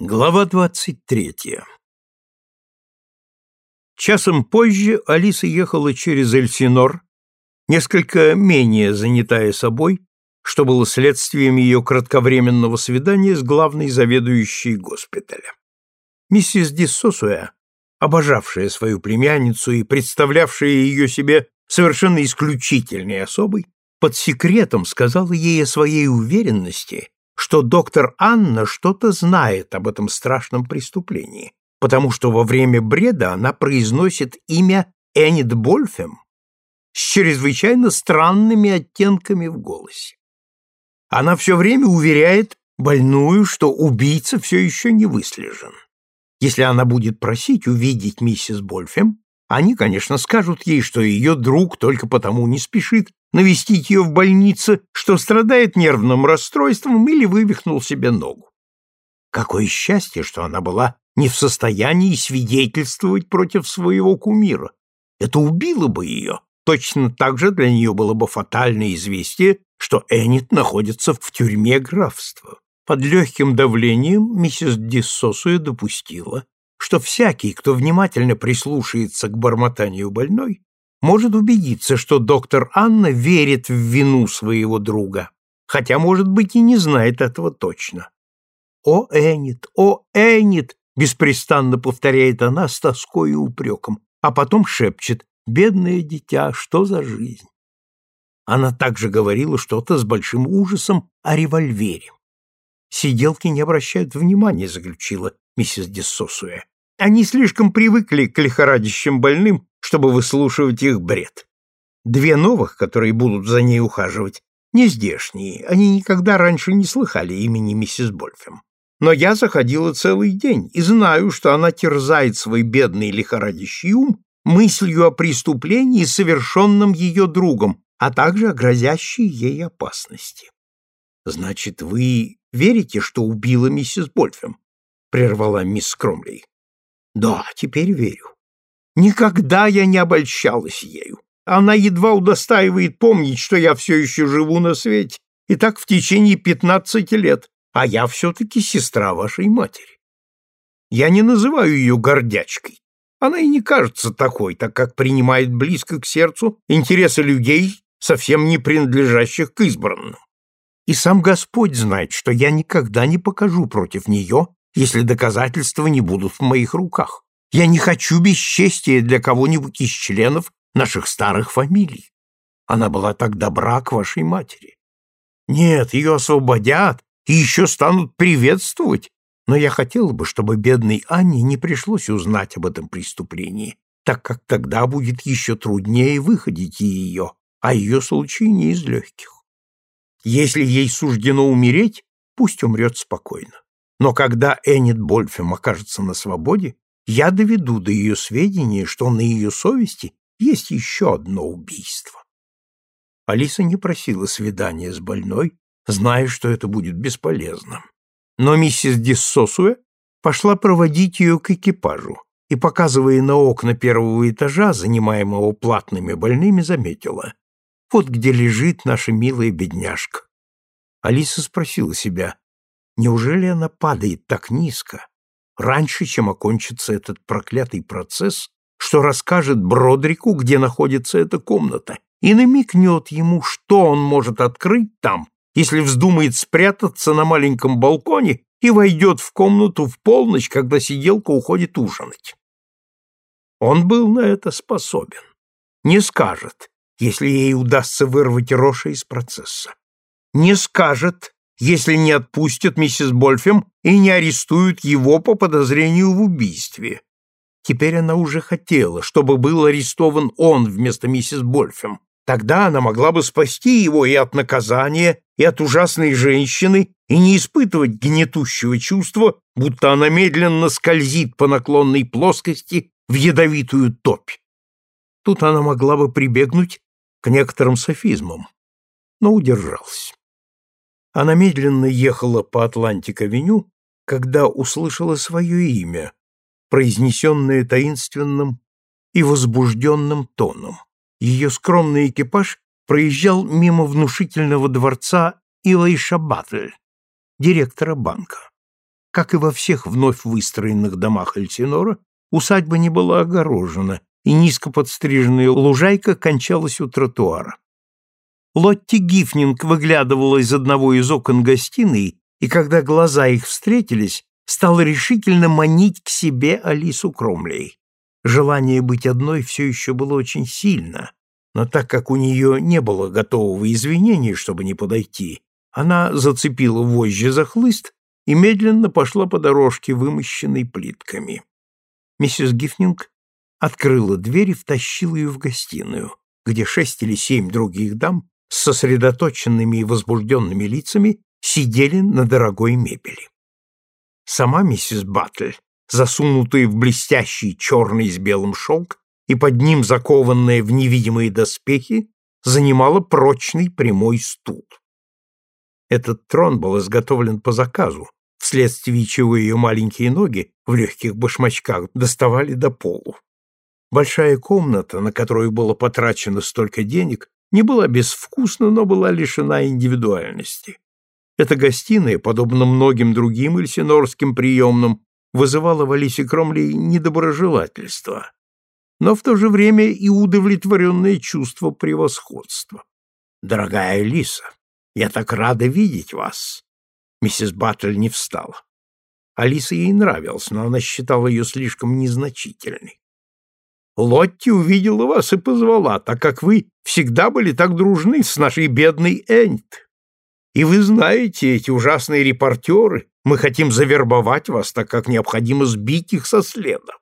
Глава двадцать третья Часом позже Алиса ехала через Эльсинор, несколько менее занятая собой, что было следствием ее кратковременного свидания с главной заведующей госпиталя. Миссис Диссосуэ, обожавшая свою племянницу и представлявшая ее себе совершенно исключительной особой, под секретом сказала ей о своей уверенности, что доктор Анна что-то знает об этом страшном преступлении, потому что во время бреда она произносит имя Эннет Больфем с чрезвычайно странными оттенками в голосе. Она все время уверяет больную, что убийца все еще не выслежен. Если она будет просить увидеть миссис Больфем, они, конечно, скажут ей, что ее друг только потому не спешит навестить ее в больнице, что страдает нервным расстройством или вывихнул себе ногу. Какое счастье, что она была не в состоянии свидетельствовать против своего кумира. Это убило бы ее. Точно так же для нее было бы фатальное известие, что Эннет находится в тюрьме графства. Под легким давлением миссис Диссосуя допустила, что всякий, кто внимательно прислушается к бормотанию больной, может убедиться, что доктор Анна верит в вину своего друга, хотя, может быть, и не знает этого точно. «О, Эннет! О, Эннет!» — беспрестанно повторяет она с тоской и упреком, а потом шепчет «Бедное дитя, что за жизнь?» Она также говорила что-то с большим ужасом о револьвере. Сиделки не обращают внимания, заключила миссис Дессосуэ. Они слишком привыкли к лихорадящим больным, чтобы выслушивать их бред. Две новых, которые будут за ней ухаживать, не здешние, они никогда раньше не слыхали имени миссис Больфем. Но я заходила целый день и знаю, что она терзает свой бедный лихорадящий ум мыслью о преступлении, совершенном ее другом, а также о грозящей ей опасности. Значит, вы верите, что убила миссис Больфем? прервала мисс Кромлей. Да, теперь верю. Никогда я не обольщалась ею. Она едва удостаивает помнить, что я все еще живу на свете, и так в течение пятнадцати лет, а я все-таки сестра вашей матери. Я не называю ее гордячкой. Она и не кажется такой, так как принимает близко к сердцу интересы людей, совсем не принадлежащих к избранным. И сам Господь знает, что я никогда не покажу против нее, если доказательства не будут в моих руках. Я не хочу бесчестия для кого-нибудь из членов наших старых фамилий. Она была так добра к вашей матери. Нет, ее освободят и еще станут приветствовать, но я хотела бы, чтобы бедной Анне не пришлось узнать об этом преступлении, так как тогда будет еще труднее выходить ее, а ее случай не из легких. Если ей суждено умереть, пусть умрет спокойно. Но когда Эннет Больфем окажется на свободе, я доведу до ее сведения, что на ее совести есть еще одно убийство. Алиса не просила свидания с больной, зная, что это будет бесполезно. Но миссис Диссосуэ пошла проводить ее к экипажу и, показывая на окна первого этажа, занимаемого платными больными, заметила. Вот где лежит наша милая бедняжка. Алиса спросила себя, неужели она падает так низко, раньше, чем окончится этот проклятый процесс, что расскажет Бродрику, где находится эта комната, и намекнет ему, что он может открыть там, если вздумает спрятаться на маленьком балконе и войдет в комнату в полночь, когда сиделка уходит ужинать. Он был на это способен. Не скажет, если ей удастся вырвать Роша из процесса. Не скажет, если не отпустят миссис Больфем и не арестуют его по подозрению в убийстве. Теперь она уже хотела, чтобы был арестован он вместо миссис Больфем. Тогда она могла бы спасти его и от наказания, и от ужасной женщины, и не испытывать гнетущего чувства, будто она медленно скользит по наклонной плоскости в ядовитую топь. Тут она могла бы прибегнуть к некоторым софизмам, но удержалась. Она медленно ехала по Атлантик-авеню, когда услышала свое имя, произнесенное таинственным и возбужденным тоном. Ее скромный экипаж проезжал мимо внушительного дворца Илайша Батль, директора банка. Как и во всех вновь выстроенных домах Эльсинора, усадьба не была огорожена, и низко подстриженная лужайка кончалась у тротуара. Лотти Гифнинг выглядывала из одного из окон гостиной, и когда глаза их встретились, стала решительно манить к себе Алису Кромлей. Желание быть одной все еще было очень сильно, но так как у нее не было готового извинения, чтобы не подойти, она зацепила вожжи за хлыст и медленно пошла по дорожке, вымощенной плитками. Миссис Гифнинг открыла дверь и втащила ее в гостиную, где шесть или семь других дам с сосредоточенными и возбужденными лицами сидели на дорогой мебели. Сама миссис Баттль, засунутая в блестящий черный с белым шелк и под ним закованная в невидимые доспехи, занимала прочный прямой стул. Этот трон был изготовлен по заказу, вследствие чего ее маленькие ноги в легких башмачках доставали до полу. Большая комната, на которую было потрачено столько денег, не была безвкусна, но была лишена индивидуальности. Эта гостиная, подобно многим другим эльсинорским приемным, вызывала в Алисе Кромли недоброжелательство, но в то же время и удовлетворенное чувство превосходства. «Дорогая Алиса, я так рада видеть вас!» Миссис Баттль не встала. Алиса ей нравилась, но она считала ее слишком незначительной. Лотти увидела вас и позвала, так как вы всегда были так дружны с нашей бедной Энт. И вы знаете, эти ужасные репортеры, мы хотим завербовать вас, так как необходимо сбить их со следа.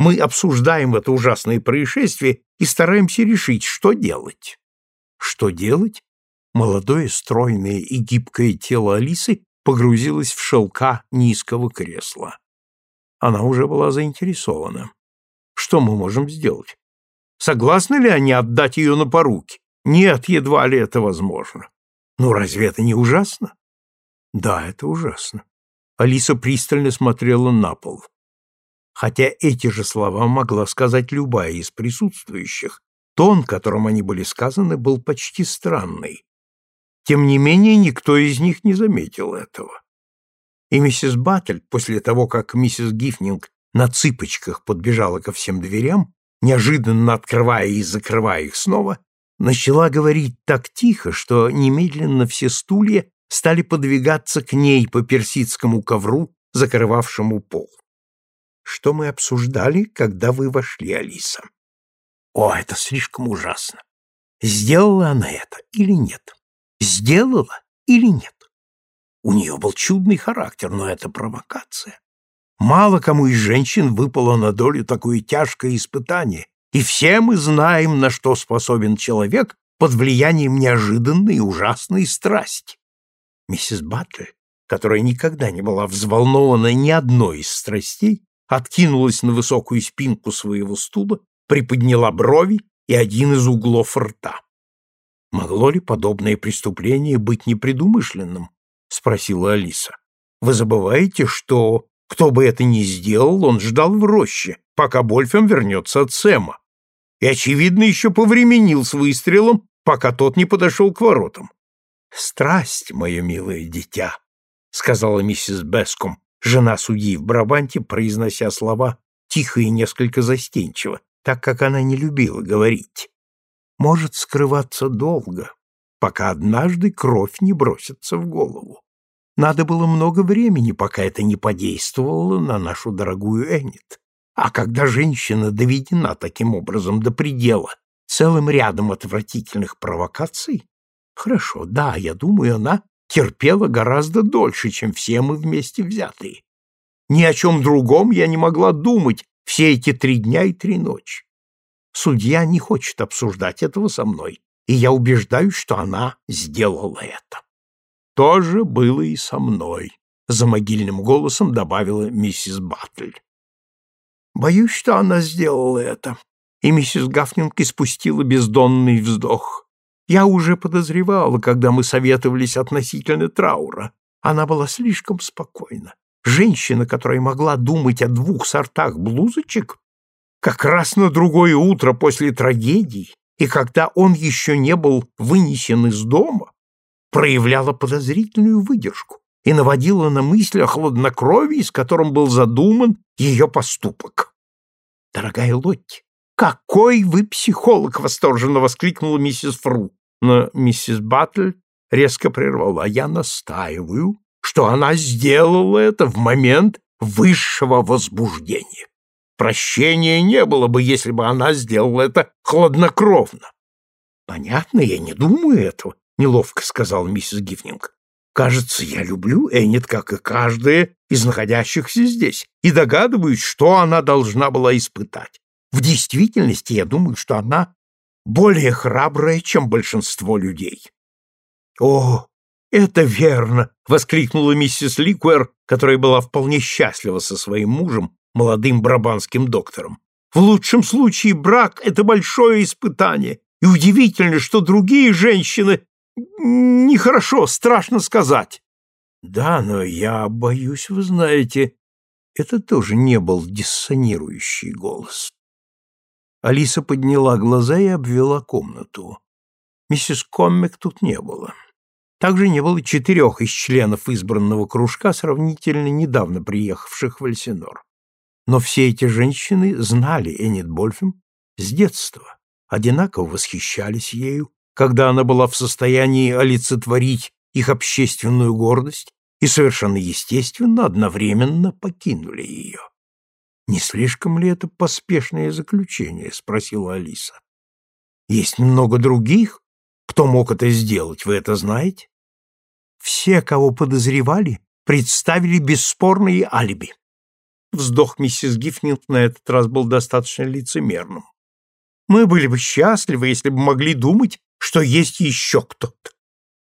Мы обсуждаем это ужасное происшествие и стараемся решить, что делать. Что делать? Молодое, стройное и гибкое тело Алисы погрузилось в шелка низкого кресла. Она уже была заинтересована. Что мы можем сделать? Согласны ли они отдать ее на поруки? Нет, едва ли это возможно. Ну, разве это не ужасно? Да, это ужасно. Алиса пристально смотрела на пол. Хотя эти же слова могла сказать любая из присутствующих, тон, которым они были сказаны, был почти странный. Тем не менее, никто из них не заметил этого. И миссис Баттель, после того, как миссис Гифнинг на цыпочках подбежала ко всем дверям, неожиданно открывая и закрывая их снова, начала говорить так тихо, что немедленно все стулья стали подвигаться к ней по персидскому ковру, закрывавшему пол. Что мы обсуждали, когда вы вошли, Алиса? О, это слишком ужасно. Сделала она это или нет? Сделала или нет? У нее был чудный характер, но это провокация. Мало кому из женщин выпало на долю такое тяжкое испытание, и все мы знаем, на что способен человек под влиянием неожиданной и ужасной страсти. Миссис Батлер, которая никогда не была взволнована ни одной из страстей, откинулась на высокую спинку своего стула, приподняла брови и один из углов рта. «Могло ли подобное преступление быть непредумышленным?» — спросила Алиса. «Вы забываете, что кто бы это ни сделал, он ждал в роще, пока Больфем вернется от Сэма. И, очевидно, еще повременил с выстрелом, пока тот не подошел к воротам. «Страсть, мое милое дитя», — сказала миссис Беском, жена судьи в Брабанте, произнося слова тихо и несколько застенчиво, так как она не любила говорить. «Может скрываться долго, пока однажды кровь не бросится в голову. Надо было много времени, пока это не подействовало на нашу дорогую Эннет. А когда женщина доведена таким образом до предела целым рядом отвратительных провокаций, хорошо, да, я думаю, она терпела гораздо дольше, чем все мы вместе взятые. Ни о чем другом я не могла думать все эти три дня и три ночи. Судья не хочет обсуждать этого со мной, и я убеждаюсь, что она сделала это. То же было и со мной, за могильным голосом добавила миссис Баттль. Боюсь, что она сделала это. И миссис Гафнинг испустила бездонный вздох. Я уже подозревала, когда мы советовались относительно траура. Она была слишком спокойна. Женщина, которая могла думать о двух сортах блузочек, как раз на другое утро после трагедии, и когда он еще не был вынесен из дома, проявляла подозрительную выдержку, и наводила на мысль о хладнокровии, с которым был задуман ее поступок. «Дорогая Лотти, какой вы психолог!» — восторженно воскликнула миссис Фру. Но миссис Баттль резко прервала. «Я настаиваю, что она сделала это в момент высшего возбуждения. Прощения не было бы, если бы она сделала это хладнокровно. Понятно, я не думаю этого, неловко сказал миссис Гифнинг. Кажется, я люблю Эннет, как и каждая из находящихся здесь, и догадываюсь, что она должна была испытать. В действительности, я думаю, что она более храбрая, чем большинство людей. О, это верно, воскликнула миссис Ликуэр, которая была вполне счастлива со своим мужем, молодым брабанским доктором. В лучшем случае брак — это большое испытание, и удивительно, что другие женщины... Нехорошо, страшно сказать. Да, но я боюсь, вы знаете, это тоже не был диссонирующий голос. Алиса подняла глаза и обвела комнату. Миссис Коммик тут не было. Также не было четырех из членов избранного кружка, сравнительно недавно приехавших в Эльсинор. Но все эти женщины знали Эннет Больфем с детства, одинаково восхищались ею, когда она была в состоянии олицетворить их общественную гордость и совершенно естественно одновременно покинули ее. «Не слишком ли это поспешное заключение?» — спросила Алиса. «Есть много других, кто мог это сделать, вы это знаете?» «Все, кого подозревали, представили бесспорные алиби. Вздох миссис Гифнинг на этот раз был достаточно лицемерным. Мы были бы счастливы, если бы могли думать, что есть еще кто-то.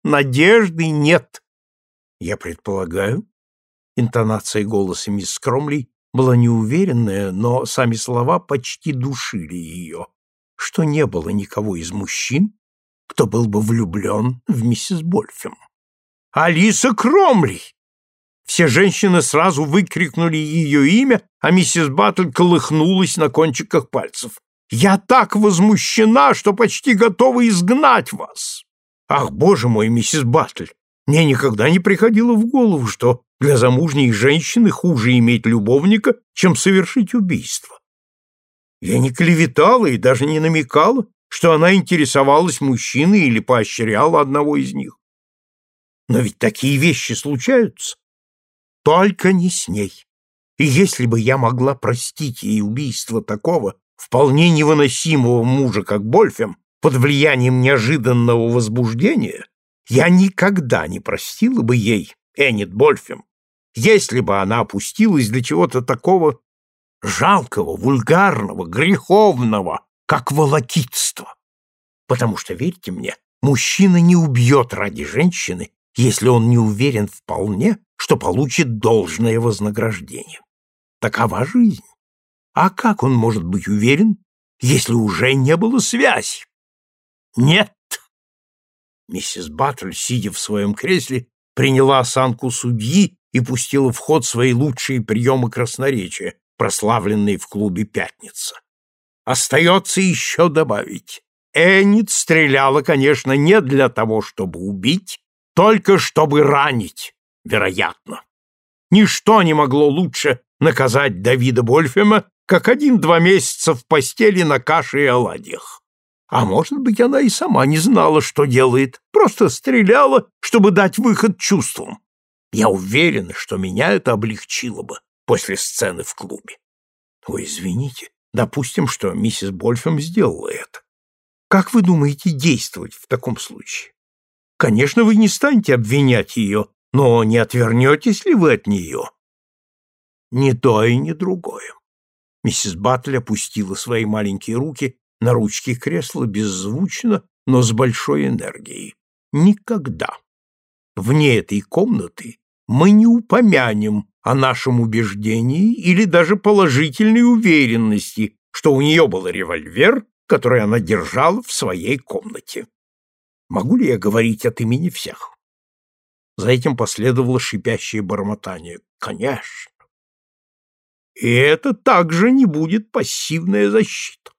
Надежды нет. Я предполагаю. Интонация голоса мисс Кромли была неуверенная, но сами слова почти душили ее, что не было никого из мужчин, кто был бы влюблен в миссис Больфем. «Алиса Кромли!» Все женщины сразу выкрикнули ее имя, а миссис Баттль колыхнулась на кончиках пальцев. «Я так возмущена, что почти готова изгнать вас!» «Ах, боже мой, миссис Баттль! Мне никогда не приходило в голову, что для замужней женщины хуже иметь любовника, чем совершить убийство. Я не клеветала и даже не намекала, что она интересовалась мужчиной или поощряла одного из них. Но ведь такие вещи случаются. Только не с ней. И если бы я могла простить ей убийство такого вполне невыносимого мужа, как Больфем, под влиянием неожиданного возбуждения, я никогда не простила бы ей, Эннет Больфем, если бы она опустилась до чего-то такого жалкого, вульгарного, греховного, как волокитство. Потому что, верьте мне, мужчина не убьет ради женщины, если он не уверен вполне, что получит должное вознаграждение. Такова жизнь. А как он может быть уверен, если уже не было связи? Нет. Миссис Баттль, сидя в своем кресле, приняла осанку судьи и пустила в ход свои лучшие приемы красноречия, прославленные в клубе «Пятница». Остается еще добавить. Эннет стреляла, конечно, не для того, чтобы убить, только чтобы ранить вероятно. Ничто не могло лучше наказать Давида Больфема, как один-два месяца в постели на каше и оладьях. А может быть, она и сама не знала, что делает, просто стреляла, чтобы дать выход чувствам. Я уверен, что меня это облегчило бы после сцены в клубе. Ой, извините, допустим, что миссис Больфем сделала это. Как вы думаете действовать в таком случае? Конечно, вы не станете обвинять ее но не отвернетесь ли вы от нее? Ни то и ни другое. Миссис Баттль опустила свои маленькие руки на ручки кресла беззвучно, но с большой энергией. Никогда. Вне этой комнаты мы не упомянем о нашем убеждении или даже положительной уверенности, что у нее был револьвер, который она держала в своей комнате. Могу ли я говорить от имени всех? За этим последовало шипящее бормотание. Конечно. И это также не будет пассивная защита.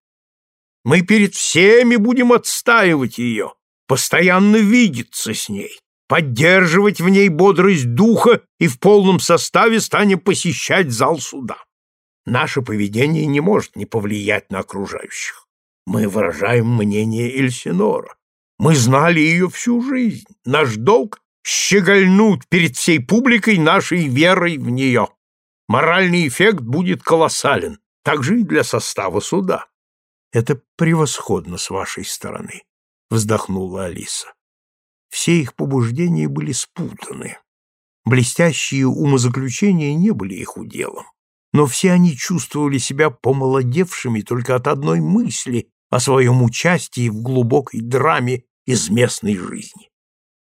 Мы перед всеми будем отстаивать ее, постоянно видеться с ней, поддерживать в ней бодрость духа и в полном составе станем посещать зал суда. Наше поведение не может не повлиять на окружающих. Мы выражаем мнение Эльсинора. Мы знали ее всю жизнь. Наш долг — щегольнуть перед всей публикой нашей верой в нее. Моральный эффект будет колоссален, также и для состава суда. — Это превосходно с вашей стороны, — вздохнула Алиса. Все их побуждения были спутаны. Блестящие умозаключения не были их уделом но все они чувствовали себя помолодевшими только от одной мысли о своем участии в глубокой драме из местной жизни.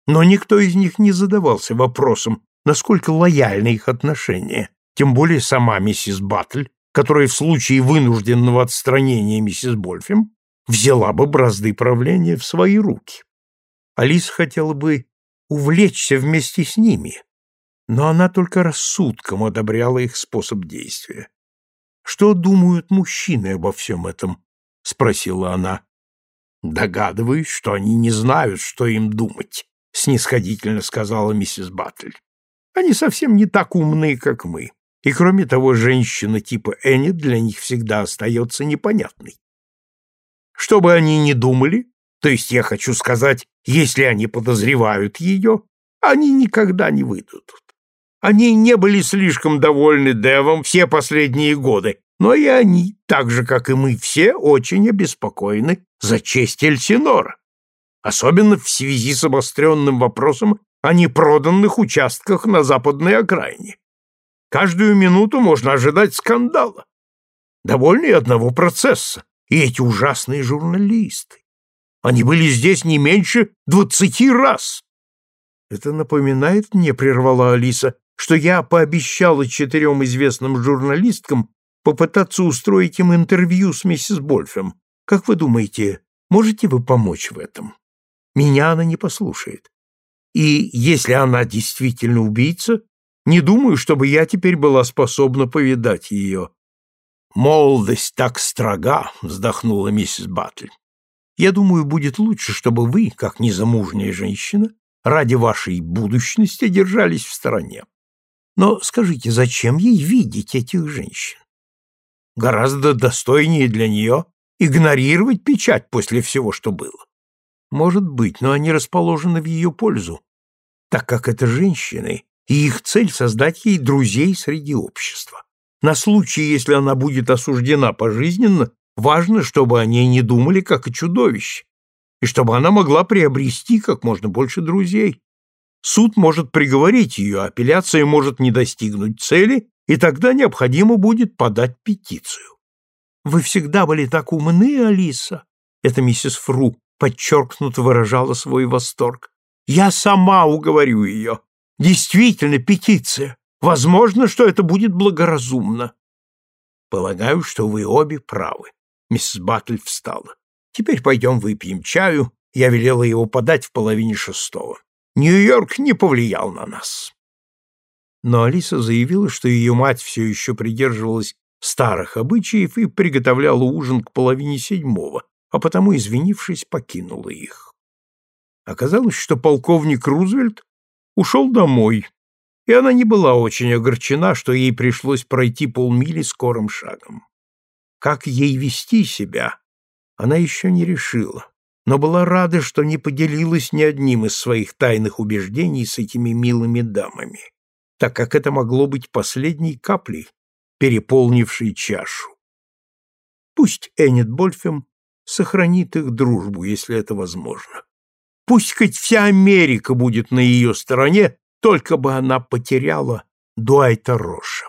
Но никто из них не задавался вопросом, насколько лояльны их отношения, тем более сама миссис Баттль, которая в случае вынужденного отстранения миссис Больфем взяла бы бразды правления в свои руки. Алиса хотела бы увлечься вместе с ними, но она только рассудком одобряла их способ действия. «Что думают мужчины обо всем этом?» — спросила она. «Догадываюсь, что они не знают, что им думать», — снисходительно сказала миссис Баттль. «Они совсем не так умны, как мы, и, кроме того, женщина типа Энни для них всегда остается непонятной. Что бы они ни думали, то есть я хочу сказать, если они подозревают ее, они никогда не выйдут. Они не были слишком довольны Девом все последние годы, но и они, так же, как и мы все, очень обеспокоены за честь Эльсинора, особенно в связи с обостренным вопросом о непроданных участках на западной окраине. Каждую минуту можно ожидать скандала. Довольны и одного процесса, и эти ужасные журналисты. Они были здесь не меньше двадцати раз. Это напоминает мне, прервала Алиса, что я пообещала четырем известным журналисткам попытаться устроить им интервью с миссис Больфем. Как вы думаете, можете вы помочь в этом? Меня она не послушает. И если она действительно убийца, не думаю, чтобы я теперь была способна повидать ее. «Молодость так строга», — вздохнула миссис Баттль. «Я думаю, будет лучше, чтобы вы, как незамужняя женщина, ради вашей будущности держались в стороне. Но скажите, зачем ей видеть этих женщин? Гораздо достойнее для нее игнорировать печать после всего, что было. Может быть, но они расположены в ее пользу, так как это женщины, и их цель — создать ей друзей среди общества. На случай, если она будет осуждена пожизненно, важно, чтобы о ней не думали как о чудовище, и чтобы она могла приобрести как можно больше друзей. Суд может приговорить ее, апелляция может не достигнуть цели, и тогда необходимо будет подать петицию. «Вы всегда были так умны, Алиса!» Это миссис Фру подчеркнуто выражала свой восторг. «Я сама уговорю ее. Действительно, петиция. Возможно, что это будет благоразумно». «Полагаю, что вы обе правы». Миссис Баттль встала. «Теперь пойдем выпьем чаю. Я велела его подать в половине шестого». Нью-Йорк не повлиял на нас. Но Алиса заявила, что ее мать все еще придерживалась старых обычаев и приготовляла ужин к половине седьмого, а потому, извинившись, покинула их. Оказалось, что полковник Рузвельт ушел домой, и она не была очень огорчена, что ей пришлось пройти полмили скорым шагом. Как ей вести себя, она еще не решила но была рада, что не поделилась ни одним из своих тайных убеждений с этими милыми дамами, так как это могло быть последней каплей, переполнившей чашу. Пусть Эннет Больфем сохранит их дружбу, если это возможно. Пусть хоть вся Америка будет на ее стороне, только бы она потеряла Дуайта Роша.